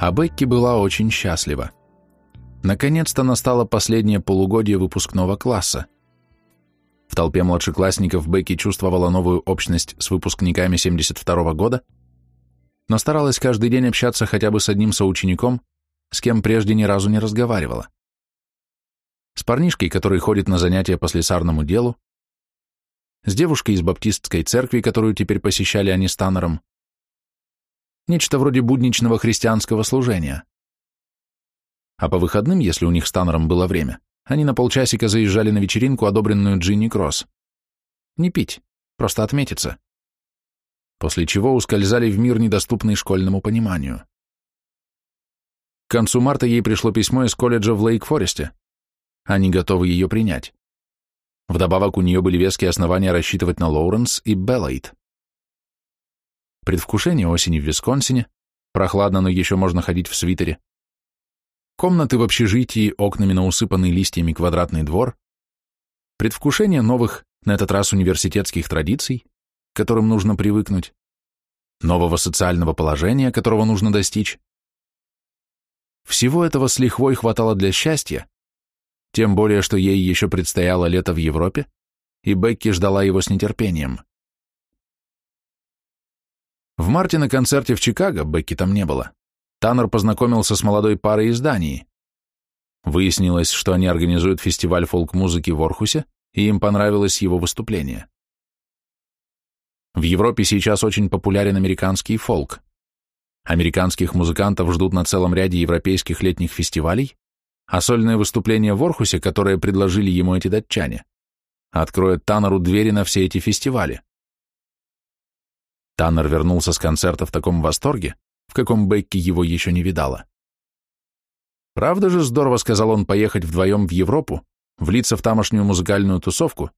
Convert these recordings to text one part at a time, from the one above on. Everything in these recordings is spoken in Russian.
а Бекки была очень счастлива. Наконец-то настало последнее полугодие выпускного класса. В толпе младшеклассников Бекки чувствовала новую общность с выпускниками 72 -го года, но старалась каждый день общаться хотя бы с одним соучеником, с кем прежде ни разу не разговаривала. С парнишкой, который ходит на занятия по слесарному делу, с девушкой из баптистской церкви, которую теперь посещали они с Таннером, Нечто вроде будничного христианского служения. А по выходным, если у них с Таннером было время, они на полчасика заезжали на вечеринку, одобренную Джинни Кросс. Не пить, просто отметиться. После чего ускользали в мир, недоступный школьному пониманию. К концу марта ей пришло письмо из колледжа в Лейк-Форесте. Они готовы ее принять. Вдобавок у нее были веские основания рассчитывать на Лоуренс и Беллайт. Предвкушение осени в Висконсине, прохладно, но еще можно ходить в свитере. Комнаты в общежитии, окнами на усыпанный листьями квадратный двор. Предвкушение новых, на этот раз университетских традиций, к которым нужно привыкнуть. Нового социального положения, которого нужно достичь. Всего этого с лихвой хватало для счастья, тем более, что ей еще предстояло лето в Европе, и Бекки ждала его с нетерпением. В марте на концерте в Чикаго Бекки там не было. Таннер познакомился с молодой парой из Дании. Выяснилось, что они организуют фестиваль фолк-музыки в Орхусе, и им понравилось его выступление. В Европе сейчас очень популярен американский фолк. Американских музыкантов ждут на целом ряде европейских летних фестивалей, а сольное выступление в Орхусе, которое предложили ему эти датчане, откроет Таннеру двери на все эти фестивали. Таннер вернулся с концерта в таком восторге, в каком Бекки его еще не видала. Правда же здорово, сказал он, поехать вдвоем в Европу, влиться в тамошнюю музыкальную тусовку,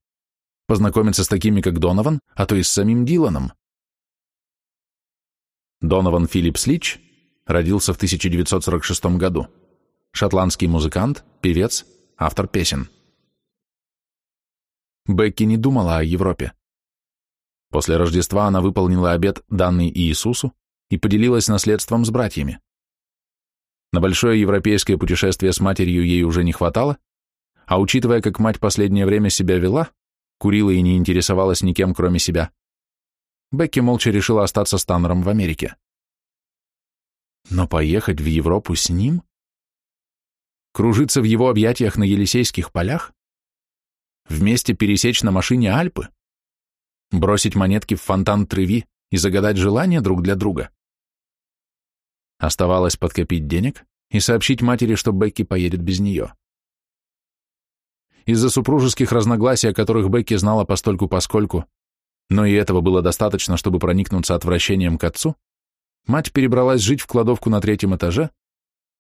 познакомиться с такими, как Донован, а то и с самим Диланом. Донован Филлипс Лич родился в 1946 году. Шотландский музыкант, певец, автор песен. Бекки не думала о Европе. После Рождества она выполнила обет, данный Иисусу, и поделилась наследством с братьями. На большое европейское путешествие с матерью ей уже не хватало, а учитывая, как мать последнее время себя вела, курила и не интересовалась никем, кроме себя, Бекки молча решила остаться с Таннером в Америке. Но поехать в Европу с ним? Кружиться в его объятиях на Елисейских полях? Вместе пересечь на машине Альпы? бросить монетки в фонтан Треви и загадать желание друг для друга. Оставалось подкопить денег и сообщить матери, что Бекки поедет без нее. Из-за супружеских разногласий, о которых Бекки знала постольку поскольку, но и этого было достаточно, чтобы проникнуться отвращением к отцу, мать перебралась жить в кладовку на третьем этаже,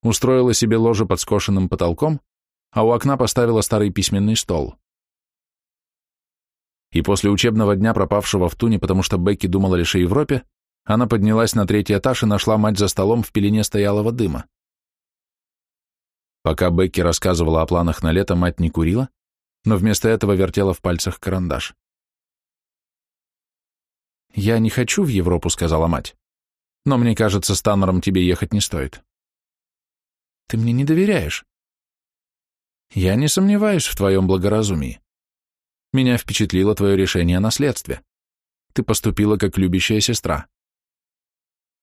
устроила себе ложе под скошенным потолком, а у окна поставила старый письменный стол и после учебного дня, пропавшего в Туне, потому что Бекки думала лишь о Европе, она поднялась на третий этаж и нашла мать за столом в пелене стоялого дыма. Пока Бекки рассказывала о планах на лето, мать не курила, но вместо этого вертела в пальцах карандаш. «Я не хочу в Европу», — сказала мать. «Но мне кажется, с Таннером тебе ехать не стоит». «Ты мне не доверяешь». «Я не сомневаюсь в твоем благоразумии. Меня впечатлило твое решение о наследстве. Ты поступила как любящая сестра.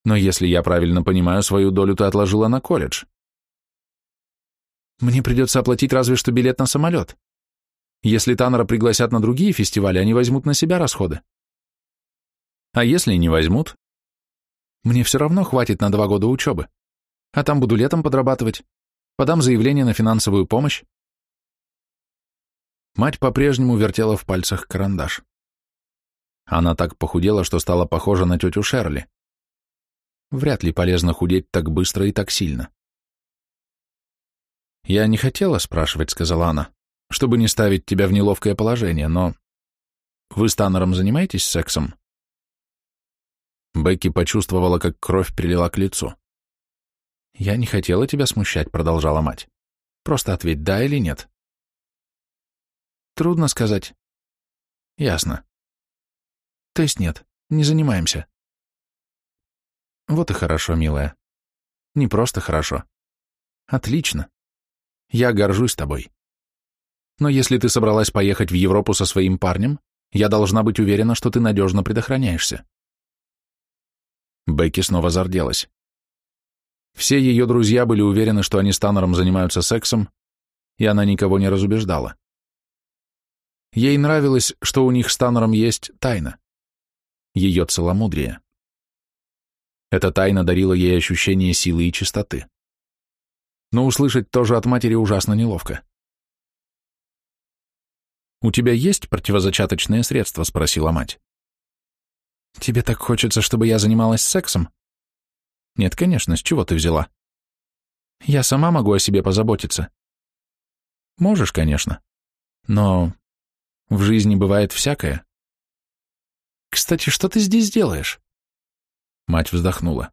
Но если я правильно понимаю, свою долю ты отложила на колледж. Мне придется оплатить разве что билет на самолет. Если Таннера пригласят на другие фестивали, они возьмут на себя расходы. А если не возьмут? Мне все равно хватит на два года учебы. А там буду летом подрабатывать. Подам заявление на финансовую помощь. Мать по-прежнему вертела в пальцах карандаш. Она так похудела, что стала похожа на тетю Шерли. Вряд ли полезно худеть так быстро и так сильно. «Я не хотела спрашивать», — сказала она, — «чтобы не ставить тебя в неловкое положение, но...» «Вы с Таннером занимаетесь сексом?» Бекки почувствовала, как кровь прилила к лицу. «Я не хотела тебя смущать», — продолжала мать. «Просто ответь, да или нет». Трудно сказать. Ясно. То есть нет, не занимаемся. Вот и хорошо, милая. Не просто хорошо. Отлично. Я горжусь тобой. Но если ты собралась поехать в Европу со своим парнем, я должна быть уверена, что ты надежно предохраняешься. Бекки снова зарделась. Все ее друзья были уверены, что они с Таннером занимаются сексом, и она никого не разубеждала. Ей нравилось, что у них с Таннером есть тайна. Ее целомудрие. Эта тайна дарила ей ощущение силы и чистоты. Но услышать тоже от матери ужасно неловко. «У тебя есть противозачаточные средства?» — спросила мать. «Тебе так хочется, чтобы я занималась сексом?» «Нет, конечно, с чего ты взяла?» «Я сама могу о себе позаботиться». «Можешь, конечно. Но в жизни бывает всякое. Кстати, что ты здесь делаешь? Мать вздохнула.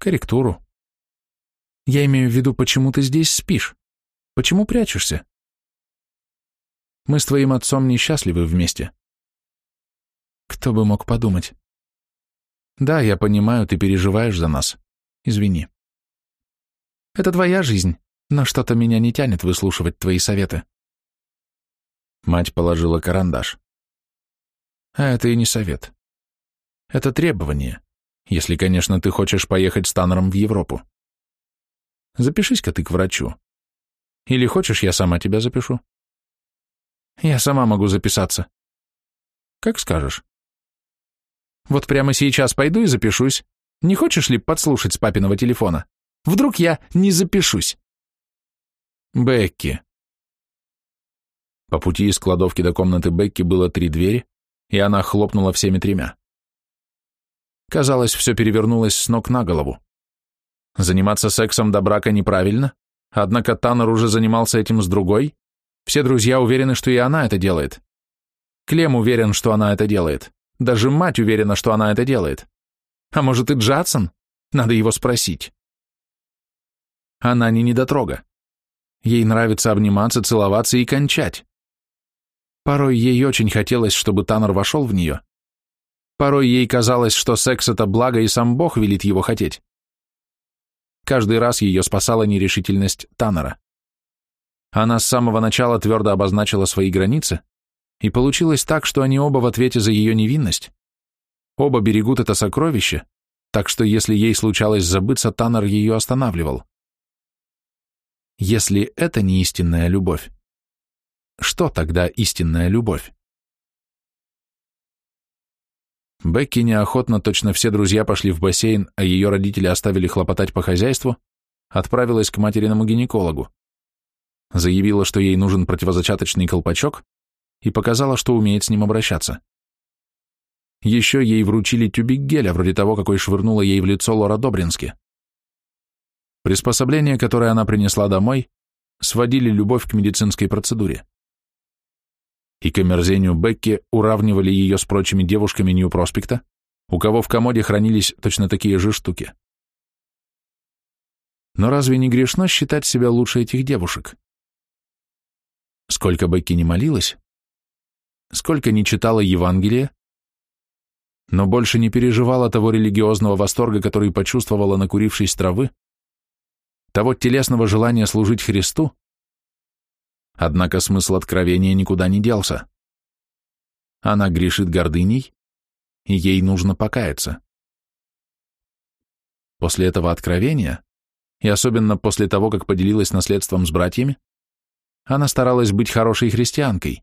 Корректуру. Я имею в виду, почему ты здесь спишь? Почему прячешься? Мы с твоим отцом несчастливы вместе. Кто бы мог подумать? Да, я понимаю, ты переживаешь за нас. Извини. Это твоя жизнь, но что-то меня не тянет выслушивать твои советы. Мать положила карандаш. А это и не совет. Это требование, если, конечно, ты хочешь поехать с Таннером в Европу. Запишись-ка ты к врачу. Или хочешь, я сама тебя запишу? Я сама могу записаться. Как скажешь. Вот прямо сейчас пойду и запишусь. Не хочешь ли подслушать с папиного телефона? Вдруг я не запишусь? Бекки, по пути из кладовки до комнаты Бекки было три двери, и она хлопнула всеми тремя. Казалось, все перевернулось с ног на голову. Заниматься сексом до брака неправильно, однако Таннер уже занимался этим с другой, все друзья уверены, что и она это делает. Клем уверен, что она это делает. Даже мать уверена, что она это делает. А может и Джадсон? Надо его спросить. Она не недотрога. Ей нравится обниматься, целоваться и кончать. Порой ей очень хотелось, чтобы Таннер вошел в нее. Порой ей казалось, что секс — это благо, и сам Бог велит его хотеть. Каждый раз ее спасала нерешительность Таннера. Она с самого начала твердо обозначила свои границы, и получилось так, что они оба в ответе за ее невинность. Оба берегут это сокровище, так что если ей случалось забыться, Таннер ее останавливал. Если это не истинная любовь, что тогда истинная любовь? Бекки неохотно, точно все друзья пошли в бассейн, а ее родители оставили хлопотать по хозяйству, отправилась к материному гинекологу. Заявила, что ей нужен противозачаточный колпачок, и показала, что умеет с ним обращаться. Еще ей вручили тюбик геля, вроде того, какой швырнула ей в лицо Лора Добрински. Приспособления, которые она принесла домой, сводили любовь к медицинской процедуре и к омерзению Бекки уравнивали ее с прочими девушками Нью-Проспекта, у кого в комоде хранились точно такие же штуки. Но разве не грешно считать себя лучше этих девушек? Сколько Бекки не молилась, сколько не читала Евангелие, но больше не переживала того религиозного восторга, который почувствовала, накурившись травы, того телесного желания служить Христу, Однако смысл откровения никуда не делся. Она грешит гордыней, и ей нужно покаяться. После этого откровения, и особенно после того, как поделилась наследством с братьями, она старалась быть хорошей христианкой.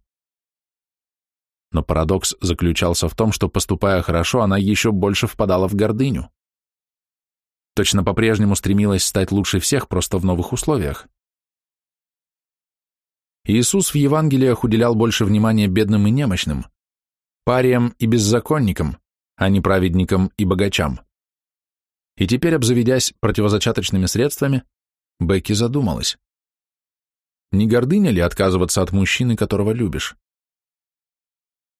Но парадокс заключался в том, что, поступая хорошо, она еще больше впадала в гордыню. Точно по-прежнему стремилась стать лучше всех, просто в новых условиях. Иисус в Евангелиях уделял больше внимания бедным и немощным, париям и беззаконникам, а не праведникам и богачам. И теперь, обзаведясь противозачаточными средствами, Бекки задумалась. Не гордыня ли отказываться от мужчины, которого любишь?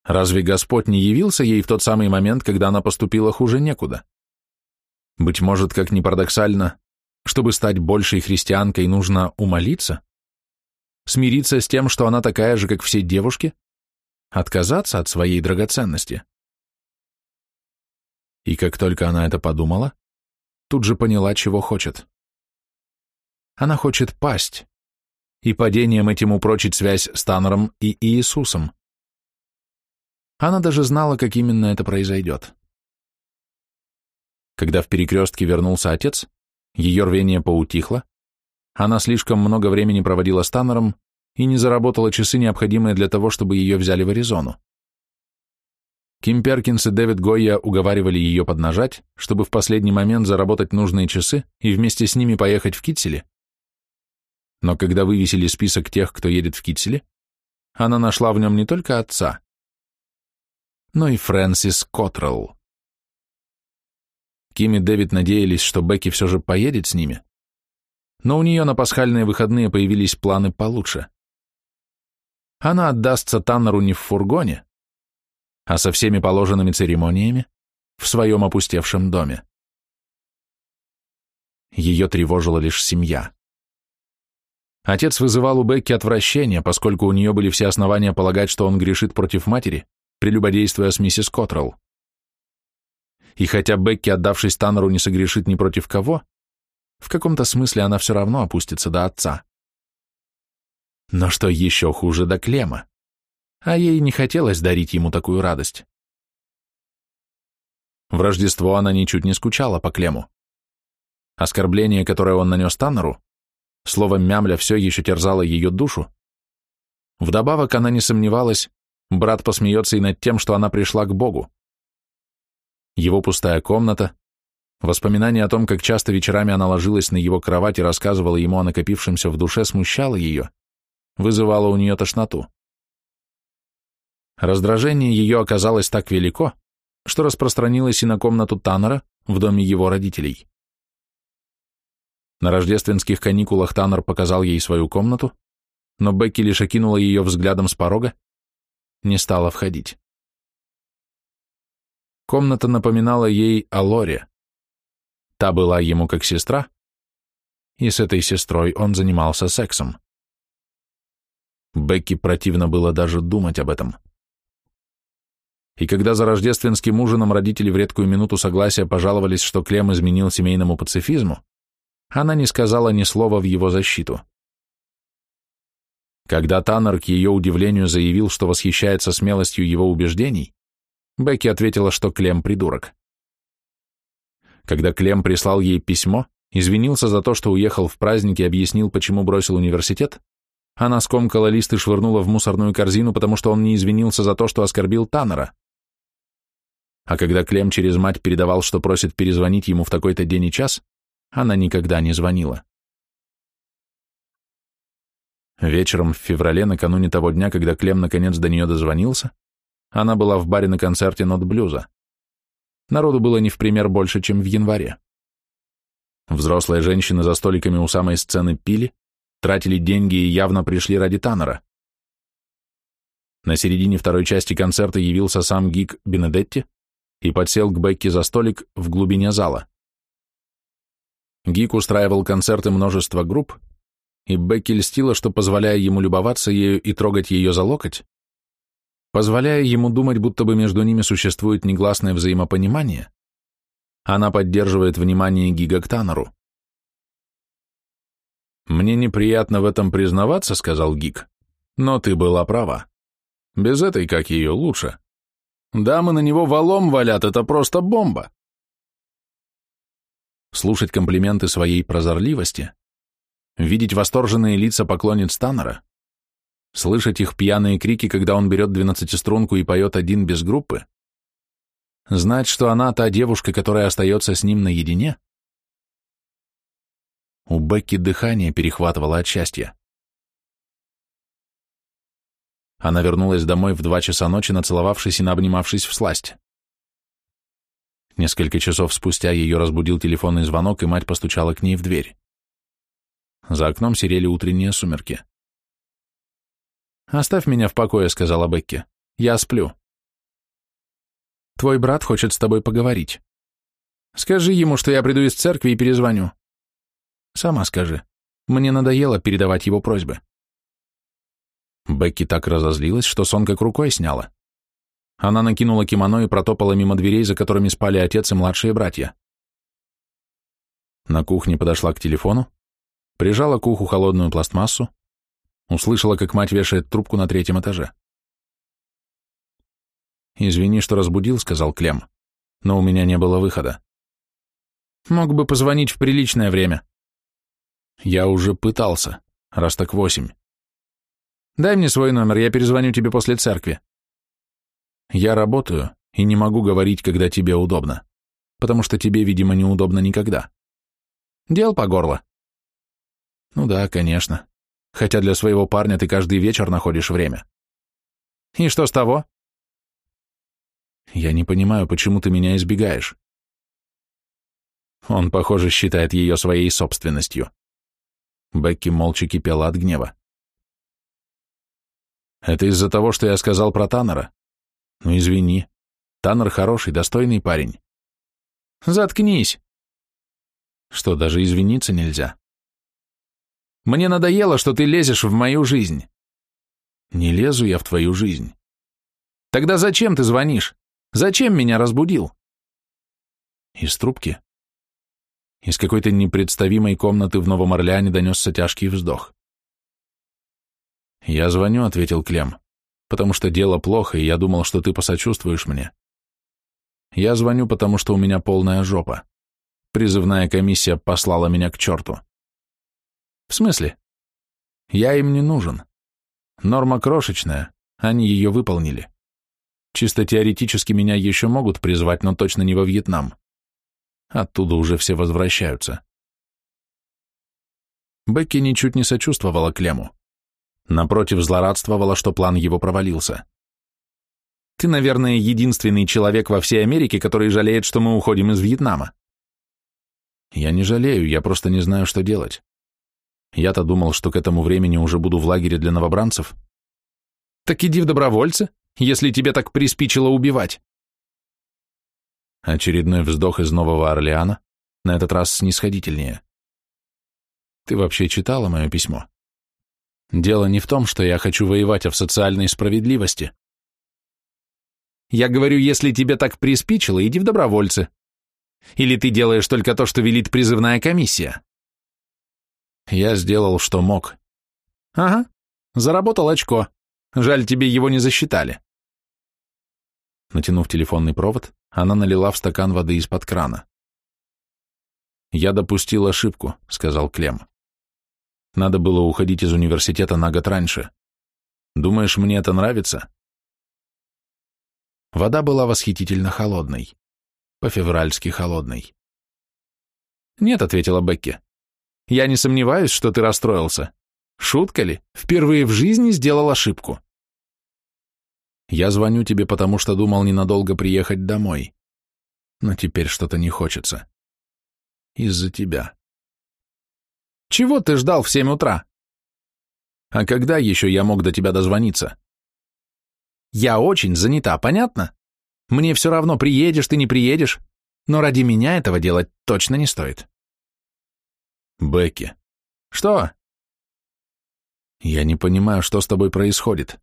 Разве Господь не явился ей в тот самый момент, когда она поступила хуже некуда? Быть может, как ни парадоксально, чтобы стать большей христианкой, нужно умолиться? смириться с тем, что она такая же, как все девушки, отказаться от своей драгоценности. И как только она это подумала, тут же поняла, чего хочет. Она хочет пасть и падением этим упрочить связь с Таннером и Иисусом. Она даже знала, как именно это произойдет. Когда в перекрестке вернулся отец, ее рвение поутихло, она слишком много времени проводила с Таннером и не заработала часы, необходимые для того, чтобы ее взяли в Аризону. Ким Перкинс и Дэвид Гойя уговаривали ее поднажать, чтобы в последний момент заработать нужные часы и вместе с ними поехать в Китселе. Но когда вывесили список тех, кто едет в Китселе, она нашла в нем не только отца, но и Фрэнсис Котрелл. Ким и Дэвид надеялись, что Бекки все же поедет с ними, но у нее на пасхальные выходные появились планы получше. Она отдастся Таннеру не в фургоне, а со всеми положенными церемониями в своем опустевшем доме. Ее тревожила лишь семья. Отец вызывал у Бекки отвращение, поскольку у нее были все основания полагать, что он грешит против матери, прелюбодействуя с миссис Коттрелл. И хотя Бекки, отдавшись Таннеру, не согрешит ни против кого, в каком-то смысле она все равно опустится до отца. Но что еще хуже до Клема? А ей не хотелось дарить ему такую радость. В Рождество она ничуть не скучала по Клему. Оскорбление, которое он нанес Таннеру, словом, «мямля» все еще терзало ее душу. Вдобавок она не сомневалась, брат посмеется и над тем, что она пришла к Богу. Его пустая комната, Воспоминание о том, как часто вечерами она ложилась на его кровать и рассказывала ему о накопившемся в душе, смущало ее, вызывало у нее тошноту. Раздражение ее оказалось так велико, что распространилось и на комнату Таннера в доме его родителей. На рождественских каникулах Таннер показал ей свою комнату, но Бекки лишь окинула ее взглядом с порога, не стала входить. Комната напоминала ей о Лоре, Та была ему как сестра, и с этой сестрой он занимался сексом. Бекки противно было даже думать об этом. И когда за рождественским ужином родители в редкую минуту согласия пожаловались, что Клем изменил семейному пацифизму, она не сказала ни слова в его защиту. Когда Таннер, к ее удивлению, заявил, что восхищается смелостью его убеждений, Бекки ответила, что Клем придурок. Когда Клем прислал ей письмо, извинился за то, что уехал в праздник и объяснил, почему бросил университет, она скомкала лист и швырнула в мусорную корзину, потому что он не извинился за то, что оскорбил Таннера. А когда Клем через мать передавал, что просит перезвонить ему в такой-то день и час, она никогда не звонила. Вечером в феврале, накануне того дня, когда Клем наконец до нее дозвонился, она была в баре на концерте нот-блюза. Народу было не в пример больше, чем в январе. Взрослые женщины за столиками у самой сцены пили, тратили деньги и явно пришли ради Таннера. На середине второй части концерта явился сам гик Бенедетти и подсел к Бекке за столик в глубине зала. Гик устраивал концерты множества групп, и Бекки льстила, что, позволяя ему любоваться ею и трогать ее за локоть, позволяя ему думать, будто бы между ними существует негласное взаимопонимание, она поддерживает внимание Гига к Таннеру. «Мне неприятно в этом признаваться», — сказал Гиг, — «но ты была права. Без этой, как ее, лучше. Дамы на него валом валят, это просто бомба». Слушать комплименты своей прозорливости, видеть восторженные лица поклонниц Таннера — слышать их пьяные крики, когда он берет двенадцатиструнку и поет один без группы, знать, что она та девушка, которая остается с ним наедине? У Бекки дыхание перехватывало от счастья. Она вернулась домой в два часа ночи, нацеловавшись и наобнимавшись в сласть. Несколько часов спустя ее разбудил телефонный звонок, и мать постучала к ней в дверь. За окном серели утренние сумерки. Оставь меня в покое», — сказала Бекки. «Я сплю». «Твой брат хочет с тобой поговорить. Скажи ему, что я приду из церкви и перезвоню». «Сама скажи. Мне надоело передавать его просьбы». Бекки так разозлилась, что сон как рукой сняла. Она накинула кимоно и протопала мимо дверей, за которыми спали отец и младшие братья. На кухне подошла к телефону, прижала к уху холодную пластмассу, Услышала, как мать вешает трубку на третьем этаже. «Извини, что разбудил», — сказал Клем, — «но у меня не было выхода». «Мог бы позвонить в приличное время». «Я уже пытался, раз так восемь». «Дай мне свой номер, я перезвоню тебе после церкви». «Я работаю и не могу говорить, когда тебе удобно, потому что тебе, видимо, неудобно никогда». «Дел по горло». «Ну да, конечно», хотя для своего парня ты каждый вечер находишь время. И что с того? Я не понимаю, почему ты меня избегаешь. Он, похоже, считает ее своей собственностью. Бекки молча кипела от гнева. Это из-за того, что я сказал про Таннера. Ну, извини. Таннер хороший, достойный парень. Заткнись. Что, даже извиниться нельзя? Мне надоело, что ты лезешь в мою жизнь». «Не лезу я в твою жизнь». «Тогда зачем ты звонишь? Зачем меня разбудил?» Из трубки. Из какой-то непредставимой комнаты в Новом Орлеане донесся тяжкий вздох. «Я звоню», — ответил Клем, — «потому что дело плохо, и я думал, что ты посочувствуешь мне. Я звоню, потому что у меня полная жопа. Призывная комиссия послала меня к черту». В смысле? Я им не нужен. Норма крошечная, они ее выполнили. Чисто теоретически меня еще могут призвать, но точно не во Вьетнам. Оттуда уже все возвращаются. Бекки ничуть не сочувствовала Клему. Напротив, злорадствовала, что план его провалился. «Ты, наверное, единственный человек во всей Америке, который жалеет, что мы уходим из Вьетнама». «Я не жалею, я просто не знаю, что делать. Я-то думал, что к этому времени уже буду в лагере для новобранцев. Так иди в добровольцы, если тебе так приспичило убивать. Очередной вздох из Нового Орлеана, на этот раз снисходительнее. Ты вообще читала мое письмо? Дело не в том, что я хочу воевать, а в социальной справедливости. Я говорю, если тебе так приспичило, иди в добровольцы. Или ты делаешь только то, что велит призывная комиссия. Я сделал, что мог. Ага, заработал очко. Жаль, тебе его не засчитали. Натянув телефонный провод, она налила в стакан воды из-под крана. «Я допустил ошибку», — сказал Клем. «Надо было уходить из университета на год раньше. Думаешь, мне это нравится?» Вода была восхитительно холодной. По-февральски холодной. «Нет», — ответила Бекки. Я не сомневаюсь, что ты расстроился. Шутка ли? Впервые в жизни сделал ошибку. Я звоню тебе, потому что думал ненадолго приехать домой. Но теперь что-то не хочется. Из-за тебя. Чего ты ждал в семь утра? А когда еще я мог до тебя дозвониться? Я очень занята, понятно? Мне все равно, приедешь ты, не приедешь, но ради меня этого делать точно не стоит. Бекки. Что? Я не понимаю, что с тобой происходит.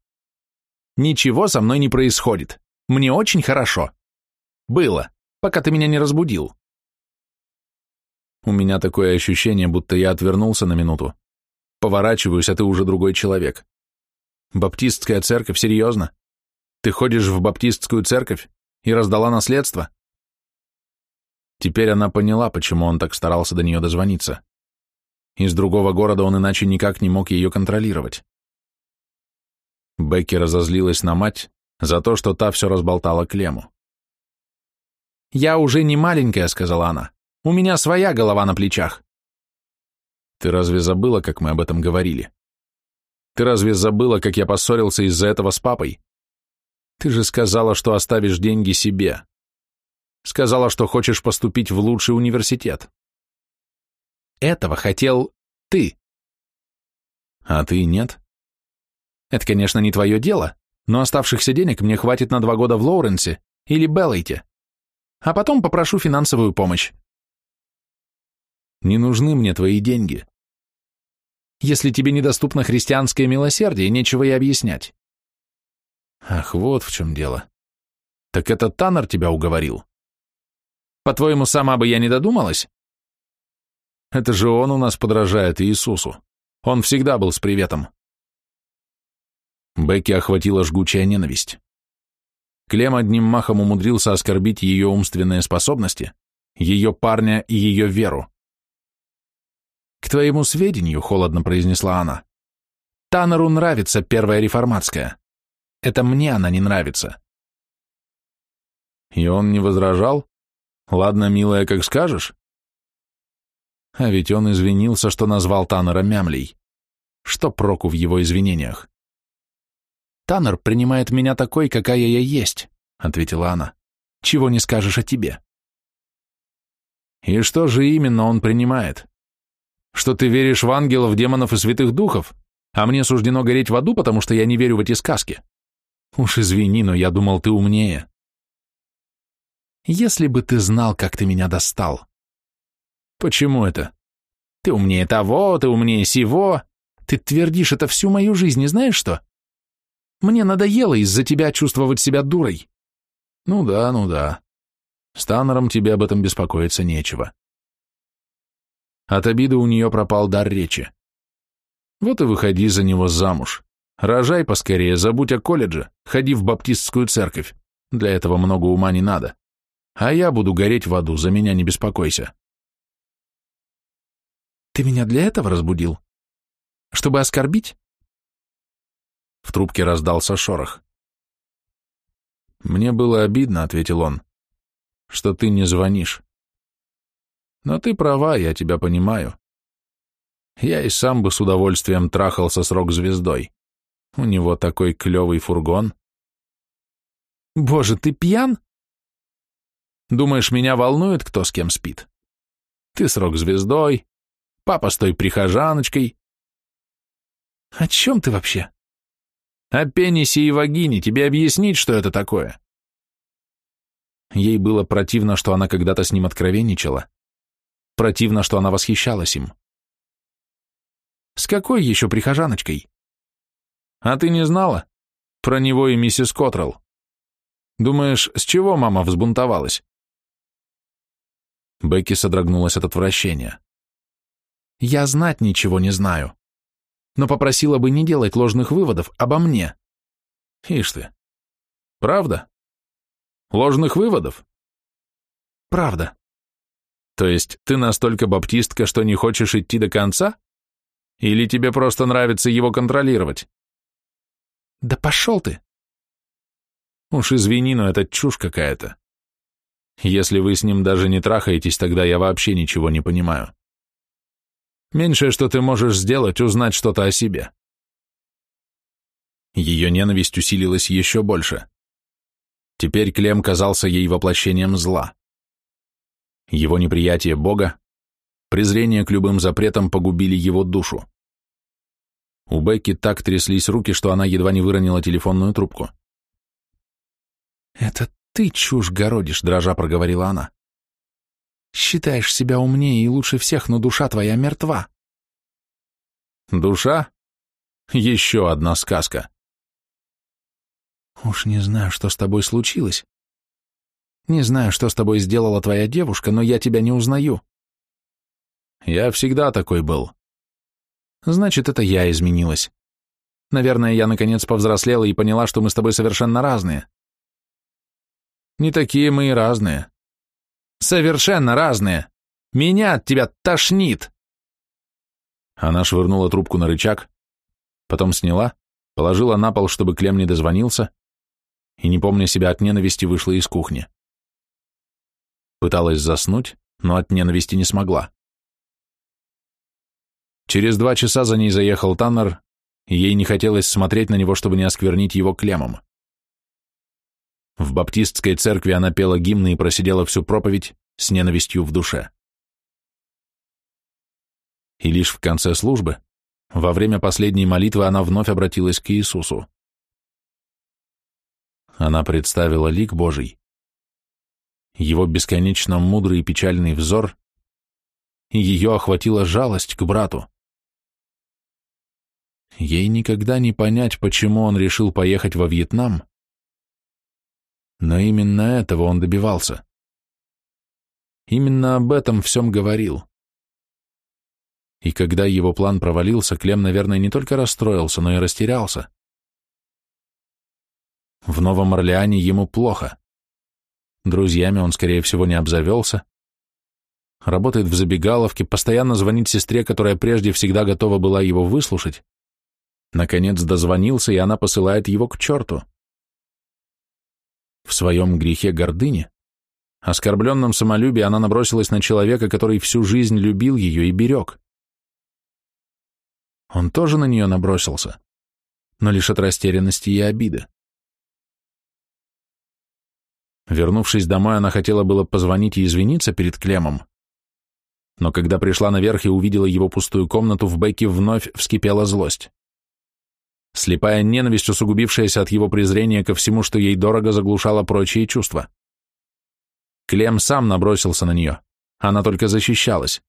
Ничего со мной не происходит. Мне очень хорошо. Было, пока ты меня не разбудил. У меня такое ощущение, будто я отвернулся на минуту. Поворачиваюсь, а ты уже другой человек. Баптистская церковь, серьезно? Ты ходишь в баптистскую церковь и раздала наследство? Теперь она поняла, почему он так старался до нее дозвониться. Из другого города он иначе никак не мог ее контролировать. Бекки разозлилась на мать за то, что та все разболтала Клему. «Я уже не маленькая», — сказала она. «У меня своя голова на плечах». «Ты разве забыла, как мы об этом говорили? Ты разве забыла, как я поссорился из-за этого с папой? Ты же сказала, что оставишь деньги себе. Сказала, что хочешь поступить в лучший университет. Этого хотел ты. А ты нет? Это, конечно, не твое дело, но оставшихся денег мне хватит на два года в Лоуренсе или Беллайте. А потом попрошу финансовую помощь. Не нужны мне твои деньги. Если тебе недоступно христианское милосердие, нечего и объяснять. Ах, вот в чем дело. Так это Таннер тебя уговорил. По-твоему, сама бы я не додумалась? Это же он у нас подражает Иисусу. Он всегда был с приветом. Бекки охватила жгучая ненависть. Клем одним махом умудрился оскорбить ее умственные способности, ее парня и ее веру. «К твоему сведению», — холодно произнесла она, — «Таннеру нравится первая реформатская. Это мне она не нравится». И он не возражал? «Ладно, милая, как скажешь». А ведь он извинился, что назвал Таннера мямлей. Что проку в его извинениях? «Таннер принимает меня такой, какая я есть», — ответила она. «Чего не скажешь о тебе?» «И что же именно он принимает? Что ты веришь в ангелов, демонов и святых духов, а мне суждено гореть в аду, потому что я не верю в эти сказки? Уж извини, но я думал, ты умнее». «Если бы ты знал, как ты меня достал», Почему это? Ты умнее того, ты умнее сего. Ты твердишь это всю мою жизнь, И знаешь что? Мне надоело из-за тебя чувствовать себя дурой. Ну да, ну да. С Таннером тебе об этом беспокоиться нечего. От обиды у нее пропал дар речи. Вот и выходи за него замуж. Рожай поскорее, забудь о колледже, ходи в баптистскую церковь. Для этого много ума не надо. А я буду гореть в аду, за меня не беспокойся. Ты меня для этого разбудил? Чтобы оскорбить?» В трубке раздался шорох. «Мне было обидно», — ответил он, — «что ты не звонишь. Но ты права, я тебя понимаю. Я и сам бы с удовольствием трахался с рок-звездой. У него такой клевый фургон». «Боже, ты пьян?» «Думаешь, меня волнует, кто с кем спит? Ты с рок-звездой, папа с той прихожаночкой. О чем ты вообще? О пенисе и вагине. Тебе объяснить, что это такое? Ей было противно, что она когда-то с ним откровенничала. Противно, что она восхищалась им. С какой еще прихожаночкой? А ты не знала? Про него и миссис Котрелл. Думаешь, с чего мама взбунтовалась? Бекки содрогнулась от отвращения. Я знать ничего не знаю. Но попросила бы не делать ложных выводов обо мне. Ишь ты. Правда? Ложных выводов? Правда. То есть ты настолько баптистка, что не хочешь идти до конца? Или тебе просто нравится его контролировать? Да пошел ты! Уж извини, но это чушь какая-то. Если вы с ним даже не трахаетесь, тогда я вообще ничего не понимаю. Меньшее, что ты можешь сделать, узнать что-то о себе. Ее ненависть усилилась еще больше. Теперь Клем казался ей воплощением зла. Его неприятие Бога, презрение к любым запретам погубили его душу. У Бекки так тряслись руки, что она едва не выронила телефонную трубку. «Это ты чушь городишь», — дрожа проговорила она. Считаешь себя умнее и лучше всех, но душа твоя мертва». «Душа? Еще одна сказка». «Уж не знаю, что с тобой случилось. Не знаю, что с тобой сделала твоя девушка, но я тебя не узнаю». «Я всегда такой был». «Значит, это я изменилась. Наверное, я наконец повзрослела и поняла, что мы с тобой совершенно разные». «Не такие мы и разные», совершенно разные. Меня от тебя тошнит!» Она швырнула трубку на рычаг, потом сняла, положила на пол, чтобы Клем не дозвонился, и, не помня себя от ненависти, вышла из кухни. Пыталась заснуть, но от ненависти не смогла. Через два часа за ней заехал Таннер, и ей не хотелось смотреть на него, чтобы не осквернить его Клемом. В баптистской церкви она пела гимны и просидела всю проповедь с ненавистью в душе. И лишь в конце службы, во время последней молитвы, она вновь обратилась к Иисусу. Она представила лик Божий, его бесконечно мудрый и печальный взор, и ее охватила жалость к брату. Ей никогда не понять, почему он решил поехать во Вьетнам, но именно этого он добивался. Именно об этом всем говорил. И когда его план провалился, Клем, наверное, не только расстроился, но и растерялся. В Новом Орлеане ему плохо. Друзьями он, скорее всего, не обзавелся. Работает в забегаловке, постоянно звонит сестре, которая прежде всегда готова была его выслушать. Наконец дозвонился, и она посылает его к черту. В своем грехе гордыни. Оскорбленном самолюбии она набросилась на человека, который всю жизнь любил ее и берег. Он тоже на нее набросился, но лишь от растерянности и обиды. Вернувшись домой, она хотела было позвонить и извиниться перед Клемом, но когда пришла наверх и увидела его пустую комнату, в Бекке вновь вскипела злость. Слепая ненависть, усугубившаяся от его презрения ко всему, что ей дорого, заглушала прочие чувства. Клем сам набросился на нее. Она только защищалась.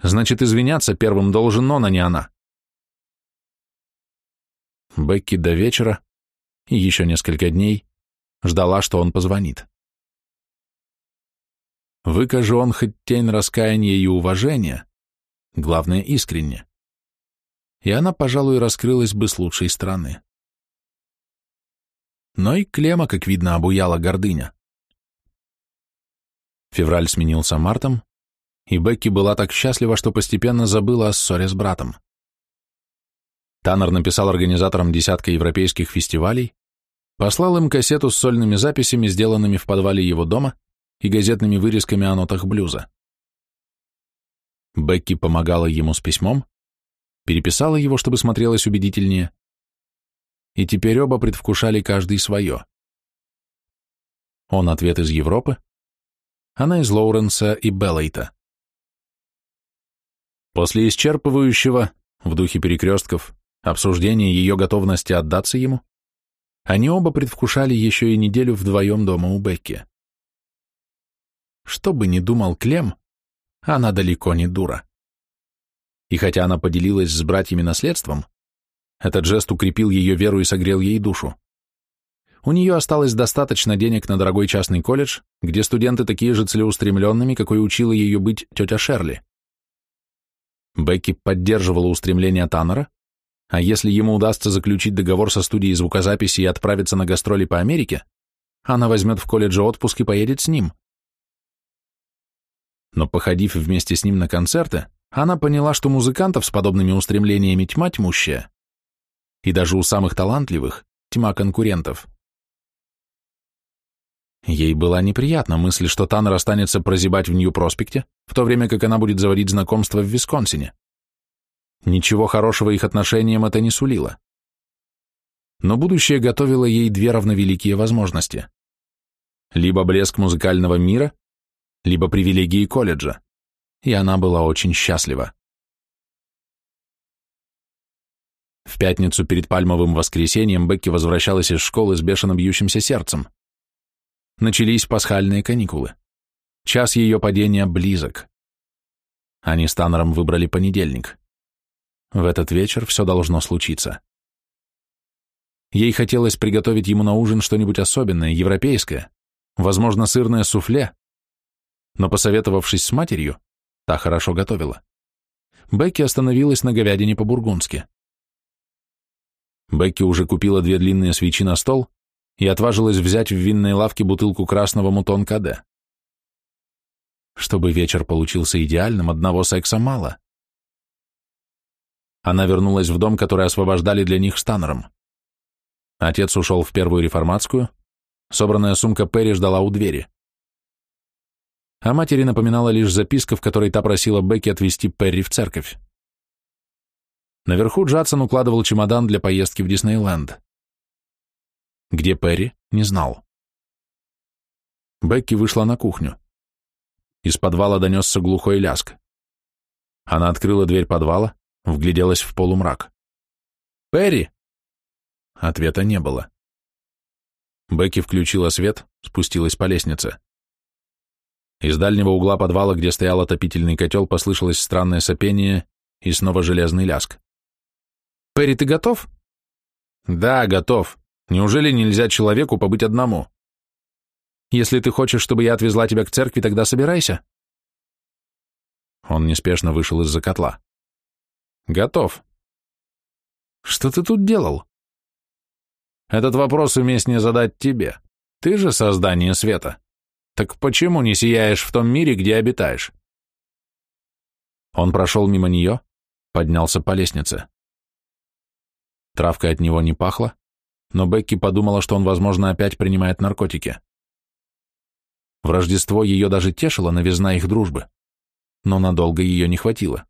Значит, извиняться первым должен он, а не она. Бекки до вечера и еще несколько дней ждала, что он позвонит. Выкажу он хоть тень раскаяния и уважения, главное, искренне и она, пожалуй, раскрылась бы с лучшей стороны. Но и Клема, как видно, обуяла гордыня. Февраль сменился мартом, и Бекки была так счастлива, что постепенно забыла о ссоре с братом. Таннер написал организаторам десятка европейских фестивалей, послал им кассету с сольными записями, сделанными в подвале его дома, и газетными вырезками о нотах блюза. Бекки помогала ему с письмом, переписала его, чтобы смотрелось убедительнее, и теперь оба предвкушали каждый свое. Он ответ из Европы, она из Лоуренса и Беллейта. После исчерпывающего, в духе перекрестков, обсуждения ее готовности отдаться ему, они оба предвкушали еще и неделю вдвоем дома у Бекки. Что бы ни думал Клем, она далеко не дура. И хотя она поделилась с братьями наследством, этот жест укрепил ее веру и согрел ей душу. У нее осталось достаточно денег на дорогой частный колледж, где студенты такие же целеустремленными, какой учила ее быть тетя Шерли. Бекки поддерживала устремления Таннера, а если ему удастся заключить договор со студией звукозаписи и отправиться на гастроли по Америке, она возьмет в колледже отпуск и поедет с ним. Но походив вместе с ним на концерты, она поняла, что музыкантов с подобными устремлениями тьма тьмущая. И даже у самых талантливых тьма конкурентов. Ей была неприятна мысль, что Таннер останется прозябать в Нью-Проспекте, в то время как она будет заводить знакомство в Висконсине. Ничего хорошего их отношениям это не сулило. Но будущее готовило ей две равновеликие возможности. Либо блеск музыкального мира, либо привилегии колледжа и она была очень счастлива. В пятницу перед пальмовым воскресеньем Бекки возвращалась из школы с бешено бьющимся сердцем. Начались пасхальные каникулы. Час ее падения близок. Они с Таннером выбрали понедельник. В этот вечер все должно случиться. Ей хотелось приготовить ему на ужин что-нибудь особенное, европейское, возможно, сырное суфле. Но посоветовавшись с матерью, Та хорошо готовила. Бекки остановилась на говядине по-бургундски. Бекки уже купила две длинные свечи на стол и отважилась взять в винной лавке бутылку красного мутон КД. Чтобы вечер получился идеальным, одного секса мало. Она вернулась в дом, который освобождали для них с Таннером. Отец ушел в первую реформатскую. Собранная сумка Перри ждала у двери а матери напоминала лишь записка, в которой та просила Бекки отвезти Перри в церковь. Наверху Джадсон укладывал чемодан для поездки в Диснейленд. Где Перри, не знал. Бекки вышла на кухню. Из подвала донесся глухой ляск. Она открыла дверь подвала, вгляделась в полумрак. «Перри!» Ответа не было. Бекки включила свет, спустилась по лестнице. Из дальнего угла подвала, где стоял отопительный котел, послышалось странное сопение и снова железный ляск. «Перри, ты готов?» «Да, готов. Неужели нельзя человеку побыть одному?» «Если ты хочешь, чтобы я отвезла тебя к церкви, тогда собирайся». Он неспешно вышел из-за котла. «Готов». «Что ты тут делал?» «Этот вопрос уместнее задать тебе. Ты же создание света». Так почему не сияешь в том мире, где обитаешь? Он прошел мимо нее, поднялся по лестнице. Травка от него не пахла, но Бекки подумала, что он, возможно, опять принимает наркотики. В Рождество ее даже тешила новизна их дружбы, но надолго ее не хватило.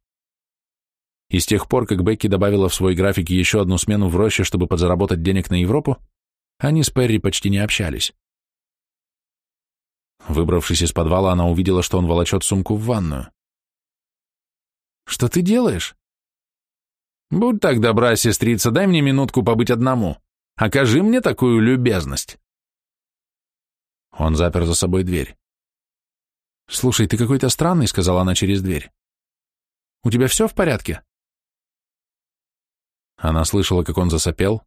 И с тех пор, как Бекки добавила в свой график еще одну смену в роще, чтобы подзаработать денег на Европу, они с Перри почти не общались. Выбравшись из подвала, она увидела, что он волочет сумку в ванную. «Что ты делаешь?» «Будь так добра, сестрица, дай мне минутку побыть одному. Окажи мне такую любезность». Он запер за собой дверь. «Слушай, ты какой-то странный», — сказала она через дверь. «У тебя все в порядке?» Она слышала, как он засопел,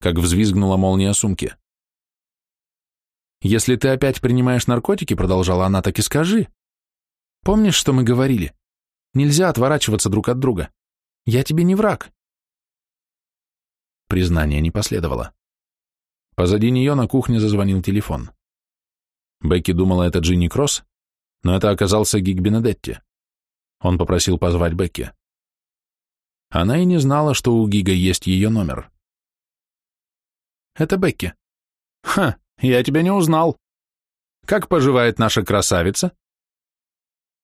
как взвизгнула молния сумки. Если ты опять принимаешь наркотики, продолжала она, так и скажи. Помнишь, что мы говорили? Нельзя отворачиваться друг от друга. Я тебе не враг. Признание не последовало. Позади нее на кухне зазвонил телефон. Бекки думала, это Джинни Кросс, но это оказался Гиг Бенедетти. Он попросил позвать Бекки. Она и не знала, что у Гига есть ее номер. «Это Бекки». «Ха! Я тебя не узнал. Как поживает наша красавица?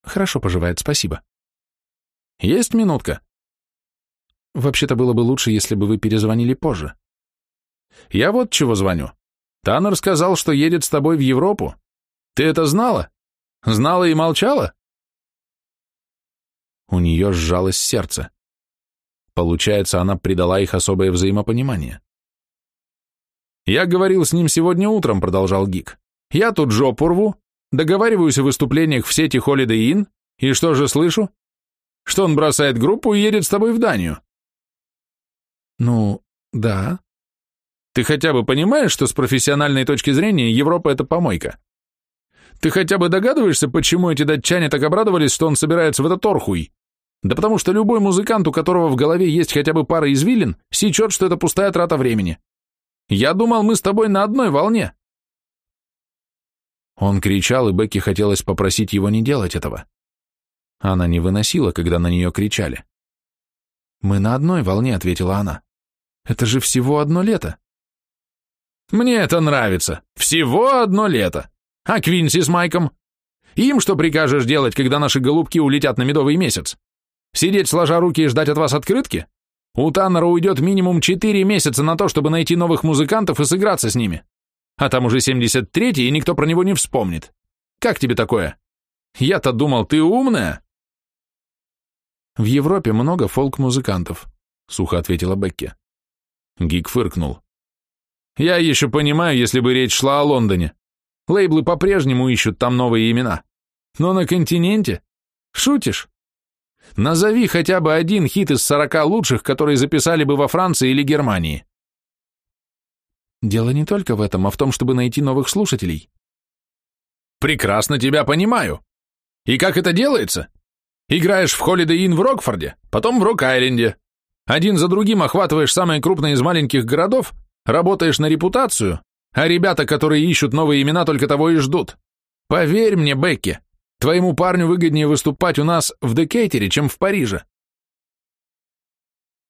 Хорошо поживает, спасибо. Есть минутка? Вообще-то было бы лучше, если бы вы перезвонили позже. Я вот чего звоню. Таннер сказал, что едет с тобой в Европу. Ты это знала? Знала и молчала? У нее сжалось сердце. Получается, она придала их особое взаимопонимание. Я говорил с ним сегодня утром, продолжал Гик. Я тут жопу рву, договариваюсь о выступлениях в сети Holiday Inn, и что же слышу? Что он бросает группу и едет с тобой в Данию. Ну, да. Ты хотя бы понимаешь, что с профессиональной точки зрения Европа — это помойка? Ты хотя бы догадываешься, почему эти датчане так обрадовались, что он собирается в этот орхуй? Да потому что любой музыкант, у которого в голове есть хотя бы пара извилин, сечет, что это пустая трата времени. Я думал, мы с тобой на одной волне». Он кричал, и Бекке хотелось попросить его не делать этого. Она не выносила, когда на нее кричали. «Мы на одной волне», — ответила она. «Это же всего одно лето». «Мне это нравится. Всего одно лето. А Квинси с Майком? Им что прикажешь делать, когда наши голубки улетят на медовый месяц? Сидеть сложа руки и ждать от вас открытки? У Таннера уйдет минимум 4 месяца на то, чтобы найти новых музыкантов и сыграться с ними. А там уже 73-й, и никто про него не вспомнит. Как тебе такое? Я-то думал, ты умная. В Европе много фолк-музыкантов, сухо ответила Бекки. Гик фыркнул. Я еще понимаю, если бы речь шла о Лондоне. Лейблы по-прежнему ищут там новые имена. Но на континенте? Шутишь? Назови хотя бы один хит из сорока лучших, которые записали бы во Франции или Германии. Дело не только в этом, а в том, чтобы найти новых слушателей. Прекрасно тебя понимаю. И как это делается? Играешь в Holiday Inn в Рокфорде, потом в Рок-Айленде. Один за другим охватываешь самые крупные из маленьких городов, работаешь на репутацию, а ребята, которые ищут новые имена, только того и ждут. Поверь мне, Бекки, Твоему парню выгоднее выступать у нас в Декейтере, чем в Париже.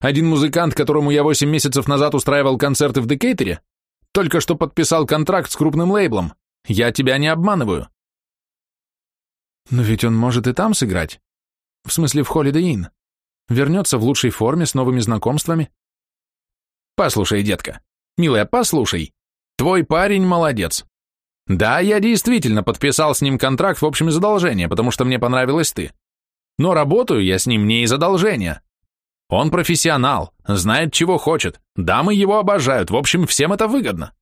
Один музыкант, которому я 8 месяцев назад устраивал концерты в Декейтере, только что подписал контракт с крупным лейблом. Я тебя не обманываю. Но ведь он может и там сыграть. В смысле, в Holiday Inn. Вернется в лучшей форме, с новыми знакомствами. Послушай, детка. Милая, послушай. Твой парень молодец. Да, я действительно подписал с ним контракт в общем из одолжения, потому что мне понравилась ты. Но работаю я с ним не из одолжения. Он профессионал, знает, чего хочет, дамы его обожают, в общем, всем это выгодно.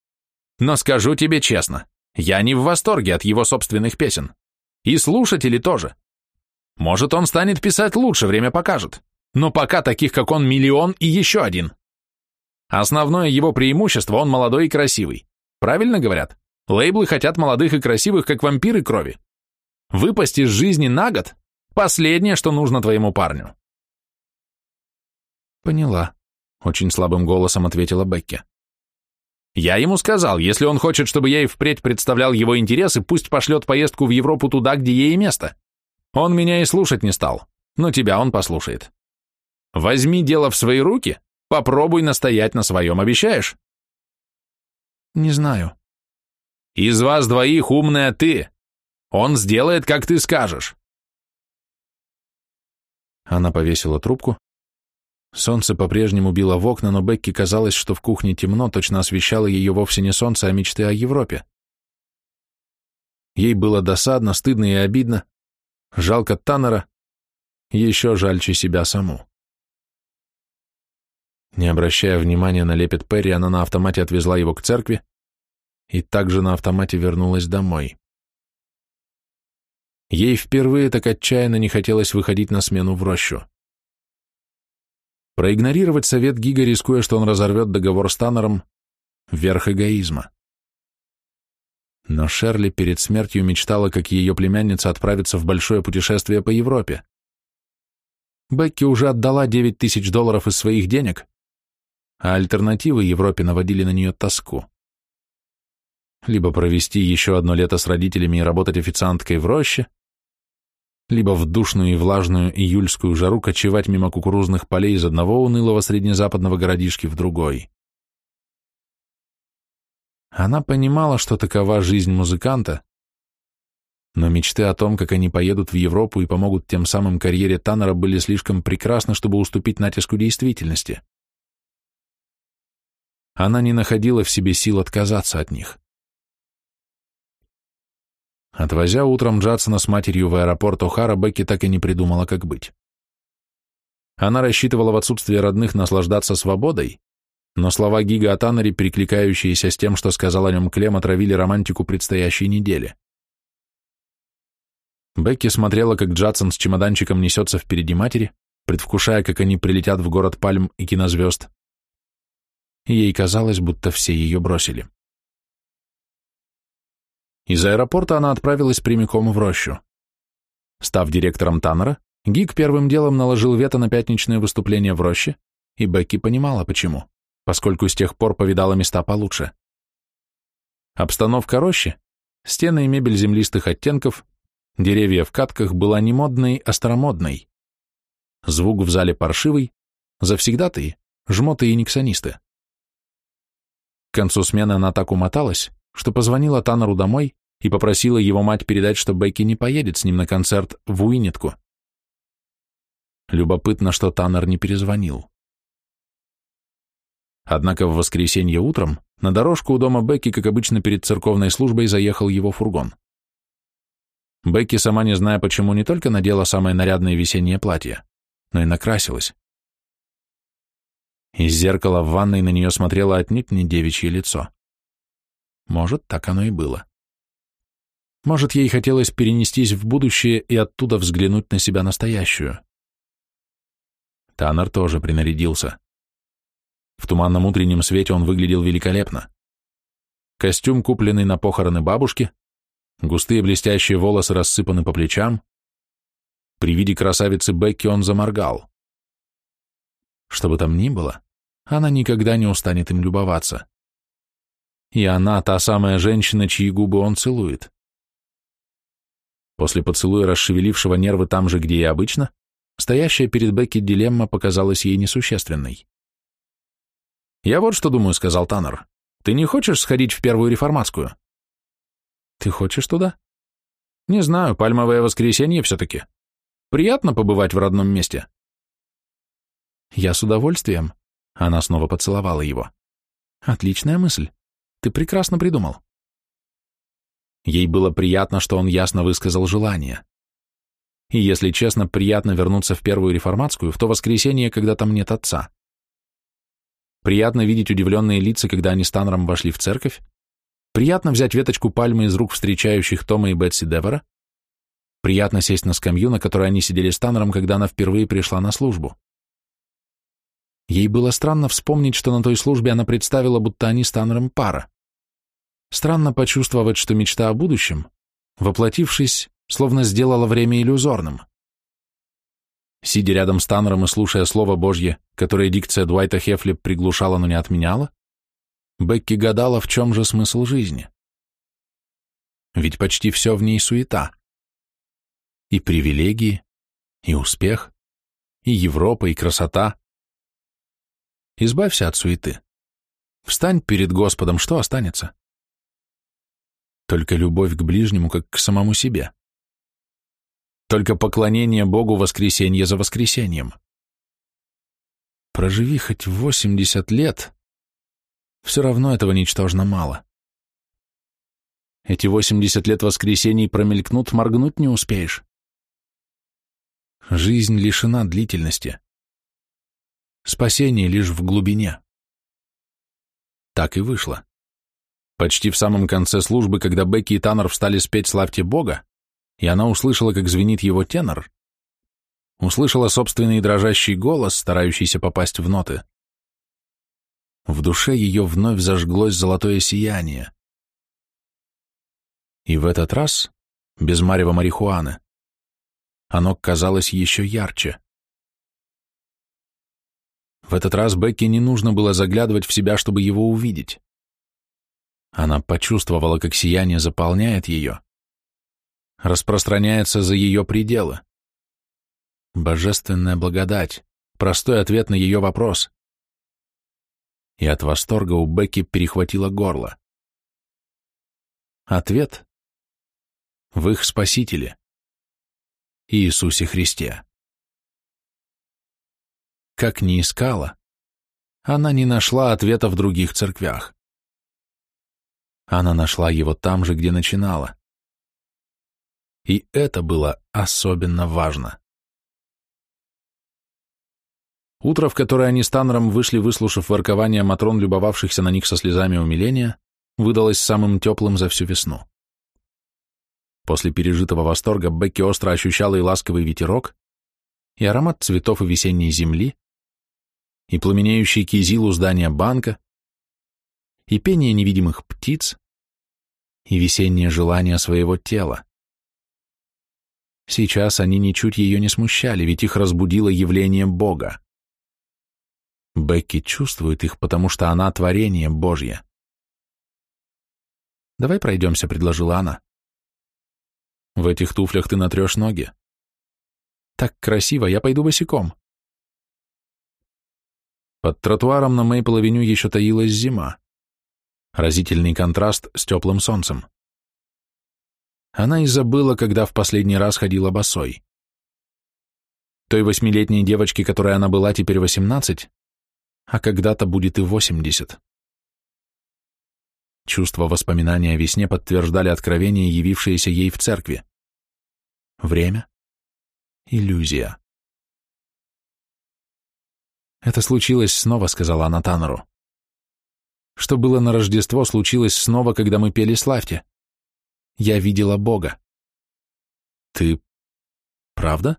Но скажу тебе честно, я не в восторге от его собственных песен. И слушатели тоже. Может, он станет писать лучше, время покажет. Но пока таких, как он, миллион и еще один. Основное его преимущество – он молодой и красивый. Правильно говорят? Лейблы хотят молодых и красивых, как вампиры крови. Выпасть из жизни на год – последнее, что нужно твоему парню. Поняла, – очень слабым голосом ответила Бекки. Я ему сказал, если он хочет, чтобы я и впредь представлял его интересы, пусть пошлет поездку в Европу туда, где ей место. Он меня и слушать не стал, но тебя он послушает. Возьми дело в свои руки, попробуй настоять на своем, обещаешь? Не знаю, из вас двоих умная ты. Он сделает, как ты скажешь. Она повесила трубку. Солнце по-прежнему било в окна, но Бекки казалось, что в кухне темно, точно освещало ее вовсе не солнце, а мечты о Европе. Ей было досадно, стыдно и обидно. Жалко Таннера, еще жальче себя саму. Не обращая внимания на лепет Перри, она на автомате отвезла его к церкви, и также на автомате вернулась домой. Ей впервые так отчаянно не хотелось выходить на смену в рощу. Проигнорировать совет Гига, рискуя, что он разорвет договор с Таннером, — верх эгоизма. Но Шерли перед смертью мечтала, как ее племянница отправится в большое путешествие по Европе. Бекки уже отдала 9 тысяч долларов из своих денег, а альтернативы Европе наводили на нее тоску либо провести еще одно лето с родителями и работать официанткой в роще, либо в душную и влажную июльскую жару кочевать мимо кукурузных полей из одного унылого среднезападного городишки в другой. Она понимала, что такова жизнь музыканта, но мечты о том, как они поедут в Европу и помогут тем самым карьере Таннера, были слишком прекрасны, чтобы уступить натиску действительности. Она не находила в себе сил отказаться от них. Отвозя утром Джадсона с матерью в аэропорт О'Хара, Бекки так и не придумала, как быть. Она рассчитывала в отсутствие родных наслаждаться свободой, но слова Гига о Таннере, перекликающиеся с тем, что сказал о нем Клем, отравили романтику предстоящей недели. Бекки смотрела, как Джадсон с чемоданчиком несется впереди матери, предвкушая, как они прилетят в город Пальм и кинозвезд. Ей казалось, будто все ее бросили. Из аэропорта она отправилась прямиком в рощу. Став директором Таннера, Гик первым делом наложил вето на пятничное выступление в роще, и Бекки понимала, почему, поскольку с тех пор повидала места получше. Обстановка рощи, стены и мебель землистых оттенков, деревья в катках была не модной, а старомодной. Звук в зале паршивый, завсегдатые, жмоты и никсонисты. К концу смены она так умоталась, что позвонила Таннеру домой и попросила его мать передать, что Бекки не поедет с ним на концерт в Уинетку. Любопытно, что Таннер не перезвонил. Однако в воскресенье утром на дорожку у дома Бекки, как обычно перед церковной службой, заехал его фургон. Бекки, сама не зная почему, не только надела самое нарядное весеннее платье, но и накрасилась. Из зеркала в ванной на нее смотрело отнюдь не девичье лицо. Может, так оно и было. Может, ей хотелось перенестись в будущее и оттуда взглянуть на себя настоящую. Таннер тоже принарядился. В туманном утреннем свете он выглядел великолепно. Костюм, купленный на похороны бабушки, густые блестящие волосы рассыпаны по плечам. При виде красавицы Бекки он заморгал. Что бы там ни было, она никогда не устанет им любоваться и она, та самая женщина, чьи губы он целует. После поцелуя, расшевелившего нервы там же, где и обычно, стоящая перед Бекки дилемма показалась ей несущественной. «Я вот что думаю», — сказал Таннер. «Ты не хочешь сходить в первую реформатскую?» «Ты хочешь туда?» «Не знаю, пальмовое воскресенье все-таки. Приятно побывать в родном месте». «Я с удовольствием», — она снова поцеловала его. «Отличная мысль. Ты прекрасно придумал. Ей было приятно, что он ясно высказал желание. И, если честно, приятно вернуться в первую реформатскую, в то воскресенье, когда там нет отца. Приятно видеть удивленные лица, когда они с Танром вошли в церковь. Приятно взять веточку пальмы из рук встречающих Тома и Бетси Девера. Приятно сесть на скамью, на которой они сидели с Танром, когда она впервые пришла на службу. Ей было странно вспомнить, что на той службе она представила, будто они с Таннером пара. Странно почувствовать, что мечта о будущем, воплотившись, словно сделала время иллюзорным. Сидя рядом с Таннером и слушая слово Божье, которое дикция Дуайта Хефли приглушала, но не отменяла, Бекки гадала, в чем же смысл жизни. Ведь почти все в ней суета. И привилегии, и успех, и Европа, и красота, Избавься от суеты. Встань перед Господом, что останется? Только любовь к ближнему, как к самому себе. Только поклонение Богу воскресенье за воскресеньем. Проживи хоть 80 лет, все равно этого ничтожно мало. Эти 80 лет воскресений промелькнут, моргнуть не успеешь. Жизнь лишена длительности спасение лишь в глубине. Так и вышло. Почти в самом конце службы, когда Бекки и Таннер встали спеть «Славьте Бога», и она услышала, как звенит его тенор, услышала собственный дрожащий голос, старающийся попасть в ноты. В душе ее вновь зажглось золотое сияние. И в этот раз, без марева марихуаны, оно казалось еще ярче. В этот раз Бекке не нужно было заглядывать в себя, чтобы его увидеть. Она почувствовала, как сияние заполняет ее, распространяется за ее пределы. Божественная благодать, простой ответ на ее вопрос. И от восторга у Бекки перехватило горло. Ответ в их Спасителе, Иисусе Христе как не искала, она не нашла ответа в других церквях. Она нашла его там же, где начинала. И это было особенно важно. Утро, в которое они с Танром вышли, выслушав воркование матрон, любовавшихся на них со слезами умиления, выдалось самым теплым за всю весну. После пережитого восторга Бекки остро ощущала и ласковый ветерок, и аромат цветов и весенней земли, и пламенеющие кизилу здания банка, и пение невидимых птиц, и весеннее желание своего тела. Сейчас они ничуть ее не смущали, ведь их разбудило явление Бога. Бекки чувствует их, потому что она творение Божье. «Давай пройдемся», — предложила она. «В этих туфлях ты натрешь ноги». «Так красиво, я пойду босиком». Под тротуаром на Мейпл-авеню еще таилась зима. Разительный контраст с теплым солнцем. Она и забыла, когда в последний раз ходила босой. Той восьмилетней девочке, которой она была теперь восемнадцать, а когда-то будет и восемьдесят. Чувства воспоминания о весне подтверждали откровения, явившиеся ей в церкви. Время — иллюзия. Это случилось снова, сказала она Таннеру. Что было на Рождество, случилось снова, когда мы пели «Славьте». Я видела Бога. Ты... правда?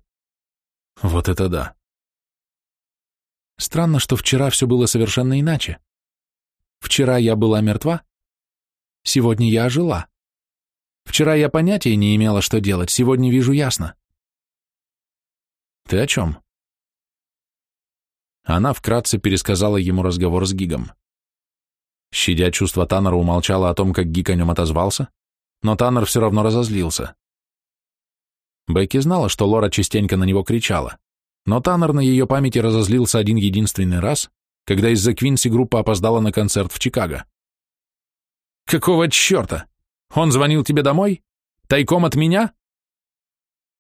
Вот это да. Странно, что вчера все было совершенно иначе. Вчера я была мертва, сегодня я ожила. Вчера я понятия не имела, что делать, сегодня вижу ясно. Ты о чем? Она вкратце пересказала ему разговор с Гигом. Щадя чувства Таннера, умолчала о том, как Гиг о нем отозвался, но Таннер все равно разозлился. Бекки знала, что Лора частенько на него кричала, но Таннер на ее памяти разозлился один единственный раз, когда из-за Квинси группа опоздала на концерт в Чикаго. «Какого черта? Он звонил тебе домой? Тайком от меня?»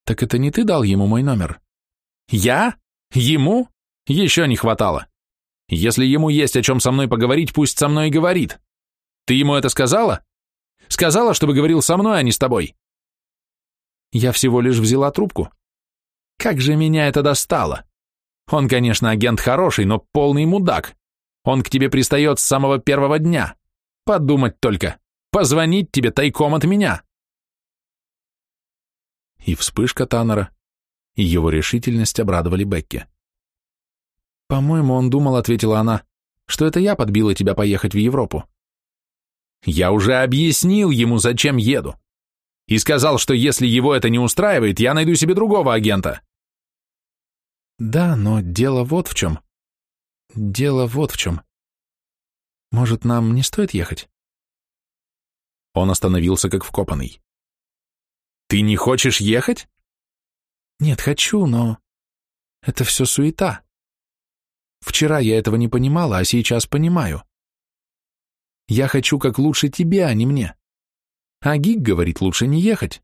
«Так это не ты дал ему мой номер?» «Я? Ему? Еще не хватало. Если ему есть о чем со мной поговорить, пусть со мной и говорит. Ты ему это сказала? Сказала, чтобы говорил со мной, а не с тобой. Я всего лишь взяла трубку. Как же меня это достало. Он, конечно, агент хороший, но полный мудак. Он к тебе пристает с самого первого дня. Подумать только. Позвонить тебе тайком от меня. И вспышка Таннера, и его решительность обрадовали Бекке. «По-моему, он думал», — ответила она, — «что это я подбила тебя поехать в Европу». «Я уже объяснил ему, зачем еду. И сказал, что если его это не устраивает, я найду себе другого агента». «Да, но дело вот в чем. Дело вот в чем. Может, нам не стоит ехать?» Он остановился как вкопанный. «Ты не хочешь ехать?» «Нет, хочу, но это все суета». Вчера я этого не понимала, а сейчас понимаю. Я хочу как лучше тебе, а не мне. А Гик говорит, лучше не ехать.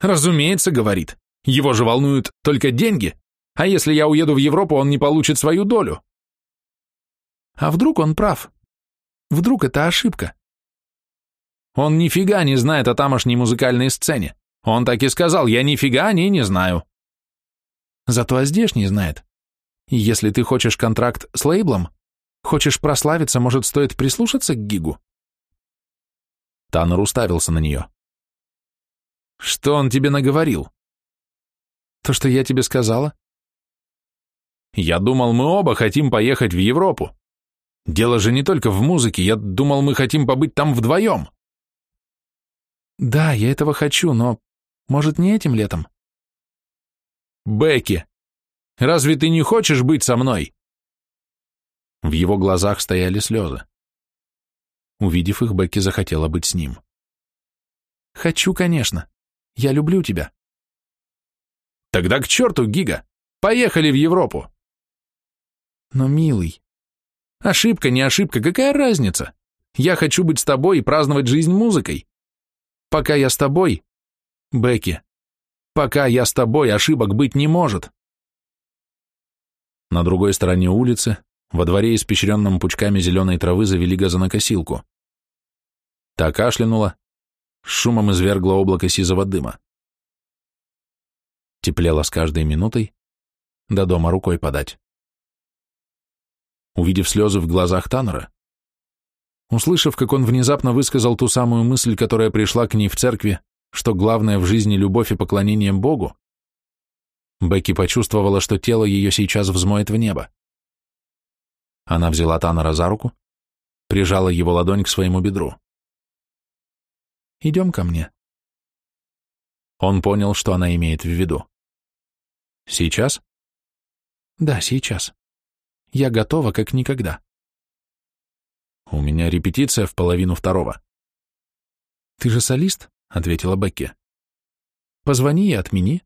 Разумеется, говорит. Его же волнуют только деньги. А если я уеду в Европу, он не получит свою долю. А вдруг он прав? Вдруг это ошибка? Он нифига не знает о тамошней музыкальной сцене. Он так и сказал, я нифига о ней не знаю. Зато о здешней знает. Если ты хочешь контракт с лейблом, хочешь прославиться, может, стоит прислушаться к Гигу?» Таннер уставился на нее. «Что он тебе наговорил?» «То, что я тебе сказала?» «Я думал, мы оба хотим поехать в Европу. Дело же не только в музыке, я думал, мы хотим побыть там вдвоем». «Да, я этого хочу, но, может, не этим летом?» «Бекки, Разве ты не хочешь быть со мной?» В его глазах стояли слезы. Увидев их, Бекки захотела быть с ним. «Хочу, конечно. Я люблю тебя». «Тогда к черту, Гига! Поехали в Европу!» «Но, милый...» «Ошибка, не ошибка, какая разница? Я хочу быть с тобой и праздновать жизнь музыкой. Пока я с тобой...» «Бекки, пока я с тобой, ошибок быть не может. На другой стороне улицы, во дворе, испещренном пучками зеленой травы, завели газонокосилку. Та кашлянула, шумом извергла облако сизого дыма. Теплело с каждой минутой, до дома рукой подать. Увидев слезы в глазах Таннера, услышав, как он внезапно высказал ту самую мысль, которая пришла к ней в церкви, что главное в жизни любовь и поклонение Богу, Бекки почувствовала, что тело ее сейчас взмоет в небо. Она взяла Таннера за руку, прижала его ладонь к своему бедру. «Идем ко мне». Он понял, что она имеет в виду. «Сейчас?» «Да, сейчас. Я готова, как никогда». «У меня репетиция в половину второго». «Ты же солист?» — ответила Бекки. «Позвони и отмени,